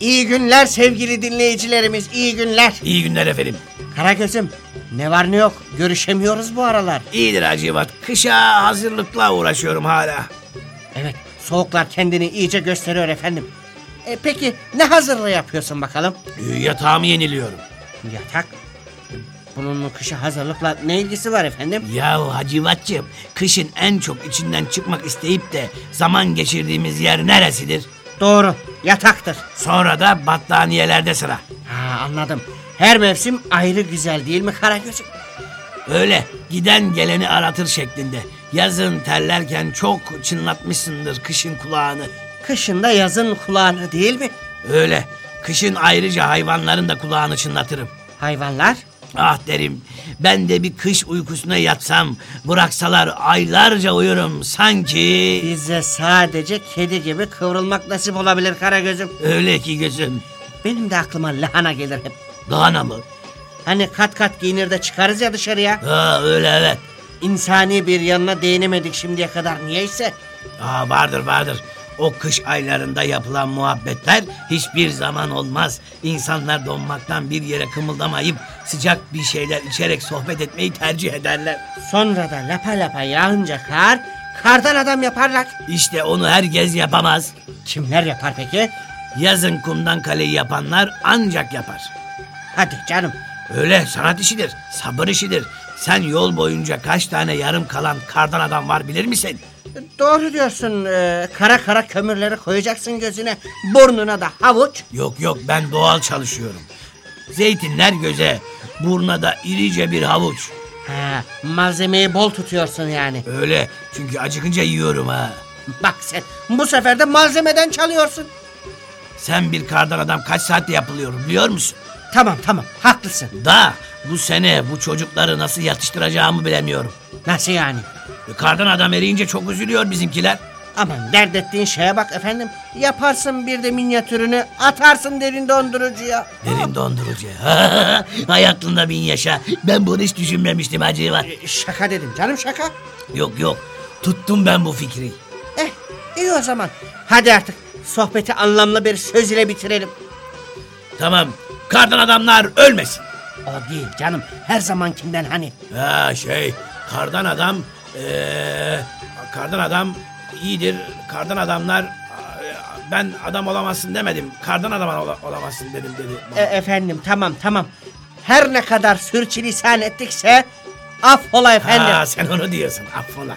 İyi günler sevgili dinleyicilerimiz, iyi günler. İyi günler efendim. Karagöz'üm, ne var ne yok, görüşemiyoruz bu aralar. İyidir Hacivat. Kışa hazırlıkla uğraşıyorum hala. Evet, soğuklar kendini iyice gösteriyor efendim. E, peki ne hazırlığı yapıyorsun bakalım? Ee, Yatağımı yeniliyorum. Yatak. Bunun kışa hazırlıkla ne ilgisi var efendim? Ya Hacivatçığım, kışın en çok içinden çıkmak isteyip de zaman geçirdiğimiz yer neresidir? Doğru, yataktır. Sonra da battaniyelerde sıra. Ha anladım. Her mevsim ayrı güzel değil mi Karagöz'üm? Öyle giden geleni aratır şeklinde. Yazın terlerken çok çınlatmışsındır kışın kulağını. Kışında yazın kulağını değil mi? Öyle. Kışın ayrıca hayvanların da kulağını çınlatırım. Hayvanlar? Ah derim ben de bir kış uykusuna yatsam bıraksalar aylarca uyurum sanki Bize sadece kedi gibi kıvrılmak nasip olabilir Karagöz'üm. öyle ki gözüm Benim de aklıma lahana gelir hep. Lahana mı? Hani kat kat giyinir de çıkarız ya dışarıya. Ha öyle evet. İnsani bir yanına değinemedik şimdiye kadar niyeyse. Aa, vardır vardır. O kış aylarında yapılan muhabbetler hiçbir zaman olmaz. İnsanlar donmaktan bir yere kımıldamayıp sıcak bir şeyler içerek sohbet etmeyi tercih ederler. Sonra da lapa lapa yağınca kar, kardan adam yaparlar. İşte onu herkes yapamaz. Kimler yapar peki? Yazın kumdan kaleyi yapanlar ancak yapar. Hadi canım. Öyle sanat işidir, sabır işidir. Sen yol boyunca kaç tane yarım kalan kardan adam var bilir misin? Doğru diyorsun. ee, kara kara kömürleri koyacaksın gözüne. Burnuna da havuç. Yok yok ben doğal çalışıyorum. Zeytinler göze, buruna da irice bir havuç. Ha, malzemeyi bol tutuyorsun yani. Öyle çünkü acıkınca yiyorum ha. Bak sen bu sefer de malzemeden çalıyorsun. Sen bir kardan adam kaç saatte yapılıyor biliyor musun? Tamam tamam haklısın. Da bu sene bu çocukları nasıl yatıştıracağımı bilemiyorum. Nasıl yani? E, Kardan adam eriyince çok üzülüyor bizimkiler. Aman dert ettiğin şeye bak efendim. Yaparsın bir de minyatürünü atarsın derin dondurucuya. Derin dondurucu. Hay aklında bin yaşa. Ben bunu hiç düşünmemiştim hacı var. E, Şaka dedim canım şaka. Yok yok. Tuttum ben bu fikri. Eh iyi o zaman. Hadi artık sohbeti anlamlı bir söz ile bitirelim. Tamam. Kardan adamlar ölmesin. O değil canım her zamankinden hani. Ha şey. Kardan adam. Eee, kardan adam iyidir. Kardan adamlar. Ben adam olamazsın demedim. Kardan adam ola- olamazsın dedim dedi. E, efendim tamam tamam. Her ne kadar sürçülisan ettikse affola efendim. Ha, sen onu diyorsun. Affola.